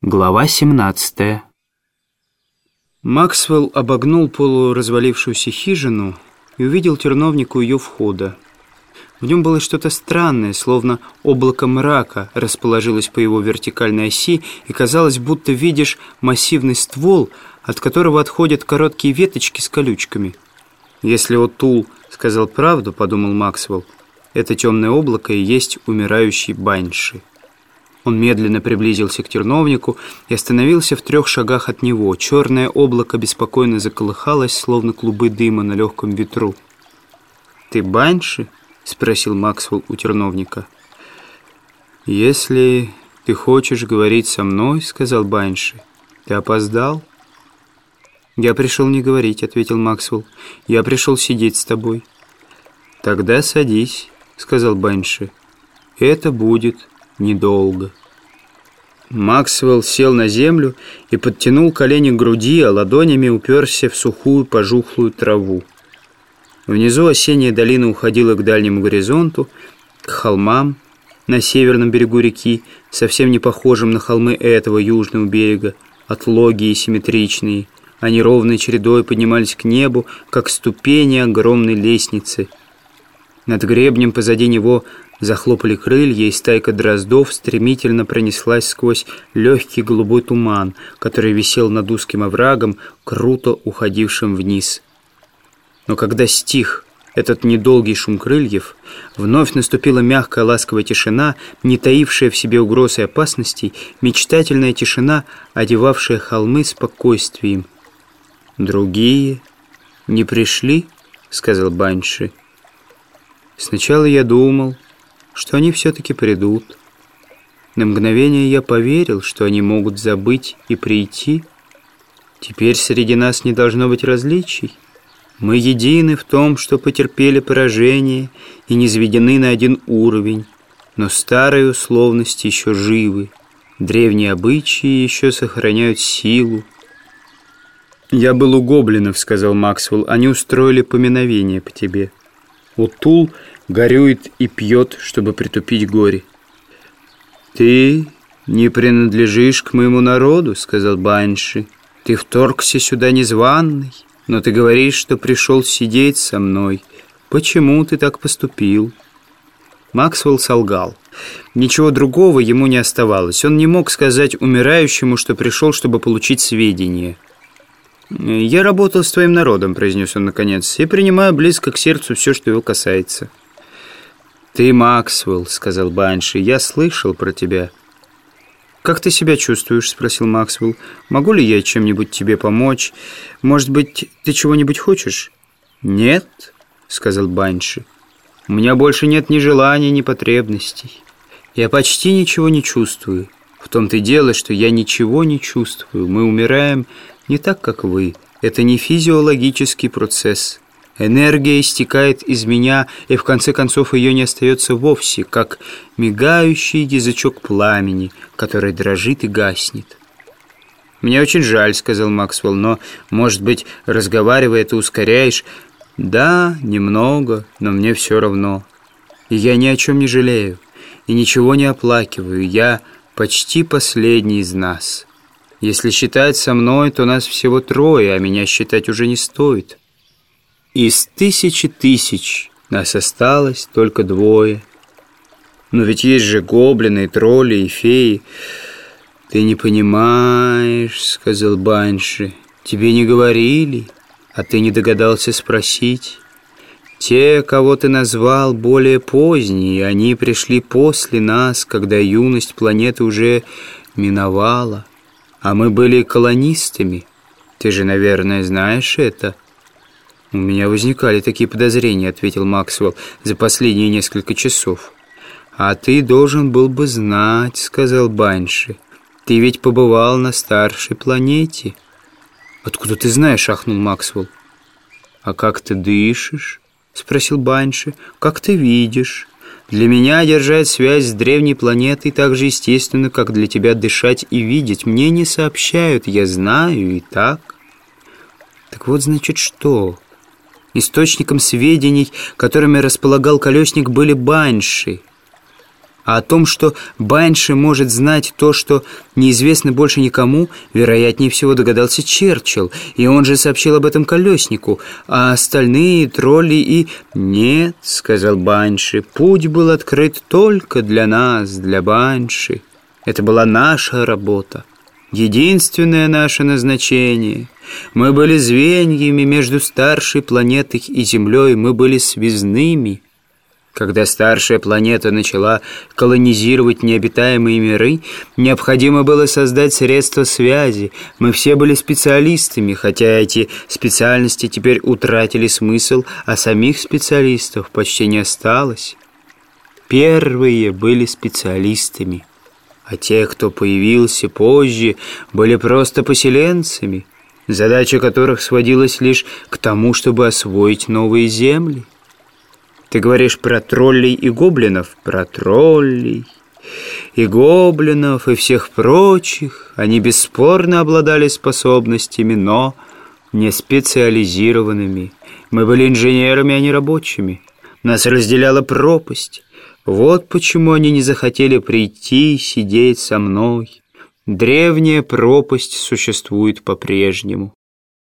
Глава 17 Максвелл обогнул полуразвалившуюся хижину и увидел терновник у ее входа. В нем было что-то странное, словно облако мрака расположилось по его вертикальной оси, и казалось, будто видишь массивный ствол, от которого отходят короткие веточки с колючками. «Если Отул сказал правду, — подумал Максвелл, — это темное облако и есть умирающий Банши». Он медленно приблизился к терновнику и остановился в трех шагах от него. Черное облако беспокойно заколыхалось, словно клубы дыма на легком ветру. «Ты Банши?» — спросил Максвелл у терновника. «Если ты хочешь говорить со мной, — сказал Банши, — ты опоздал?» «Я пришел не говорить», — ответил Максвелл. «Я пришел сидеть с тобой». «Тогда садись», — сказал Банши. «Это будет недолго». Максвелл сел на землю и подтянул колени к груди, а ладонями уперся в сухую пожухлую траву. Внизу осенняя долина уходила к дальнему горизонту, к холмам на северном берегу реки, совсем не похожим на холмы этого южного берега, отлогие и симметричные. Они ровной чередой поднимались к небу, как ступени огромной лестницы. Над гребнем позади него Захлопали крылья, и стайка дроздов стремительно пронеслась сквозь легкий голубой туман, который висел над узким оврагом, круто уходившим вниз. Но когда стих этот недолгий шум крыльев, вновь наступила мягкая ласковая тишина, не таившая в себе угроз и опасностей, мечтательная тишина, одевавшая холмы спокойствием. «Другие не пришли?» — сказал Банши. «Сначала я думал...» что они все-таки придут. На мгновение я поверил, что они могут забыть и прийти. Теперь среди нас не должно быть различий. Мы едины в том, что потерпели поражение и не сведены на один уровень, но старые условности еще живы, древние обычаи еще сохраняют силу. «Я был у гоблинов», — сказал Максвелл, — «они устроили поминовение по тебе». Утул горюет и пьет, чтобы притупить горе. «Ты не принадлежишь к моему народу», — сказал Банши. «Ты вторгся сюда незваный, но ты говоришь, что пришел сидеть со мной. Почему ты так поступил?» Максвелл солгал. Ничего другого ему не оставалось. Он не мог сказать умирающему, что пришел, чтобы получить сведения. «Я работал с твоим народом», — произнес он наконец, «и принимаю близко к сердцу все, что его касается». «Ты Максвелл», — сказал Банши, — «я слышал про тебя». «Как ты себя чувствуешь?» — спросил Максвелл. «Могу ли я чем-нибудь тебе помочь? Может быть, ты чего-нибудь хочешь?» «Нет», — сказал Банши. «У меня больше нет ни желаний, ни потребностей. Я почти ничего не чувствую. В том-то и дело, что я ничего не чувствую. Мы умираем не так, как вы. Это не физиологический процесс». Энергия истекает из меня, и в конце концов ее не остается вовсе, как мигающий язычок пламени, который дрожит и гаснет. «Мне очень жаль», — сказал Максвелл, «но, может быть, разговаривая, ты ускоряешь?» «Да, немного, но мне все равно. И я ни о чем не жалею, и ничего не оплакиваю. Я почти последний из нас. Если считать со мной, то нас всего трое, а меня считать уже не стоит». Из тысячи тысяч нас осталось только двое. Но ведь есть же гоблины, тролли, и феи. Ты не понимаешь, сказал Банши. Тебе не говорили, а ты не догадался спросить. Те, кого ты назвал, более поздние, они пришли после нас, когда юность планеты уже миновала, а мы были колонистами. Ты же, наверное, знаешь это?» «У меня возникали такие подозрения», — ответил Максвелл, «за последние несколько часов». «А ты должен был бы знать», — сказал Банши. «Ты ведь побывал на старшей планете». «Откуда ты знаешь?» — ахнул Максвелл. «А как ты дышишь?» — спросил Банши. «Как ты видишь?» Для меня держать связь с древней планетой так же естественно, как для тебя дышать и видеть. Мне не сообщают, я знаю и так. Так вот, значит, что? Источником сведений, которыми располагал колесник, были банши. А о том, что Банши может знать то, что неизвестно больше никому, вероятнее всего догадался Черчилл, и он же сообщил об этом Колеснику, а остальные тролли и... «Нет», — сказал Банши, — «путь был открыт только для нас, для Банши. Это была наша работа, единственное наше назначение». Мы были звеньями между старшей планетой и Землей, мы были связными. Когда старшая планета начала колонизировать необитаемые миры, необходимо было создать средства связи. Мы все были специалистами, хотя эти специальности теперь утратили смысл, а самих специалистов почти не осталось. Первые были специалистами, а те, кто появился позже, были просто поселенцами – задача которых сводилась лишь к тому, чтобы освоить новые земли. Ты говоришь про троллей и гоблинов? Про троллей и гоблинов и всех прочих. Они бесспорно обладали способностями, но не специализированными. Мы были инженерами, а не рабочими. Нас разделяла пропасть. Вот почему они не захотели прийти сидеть со мной. Древняя пропасть существует по-прежнему.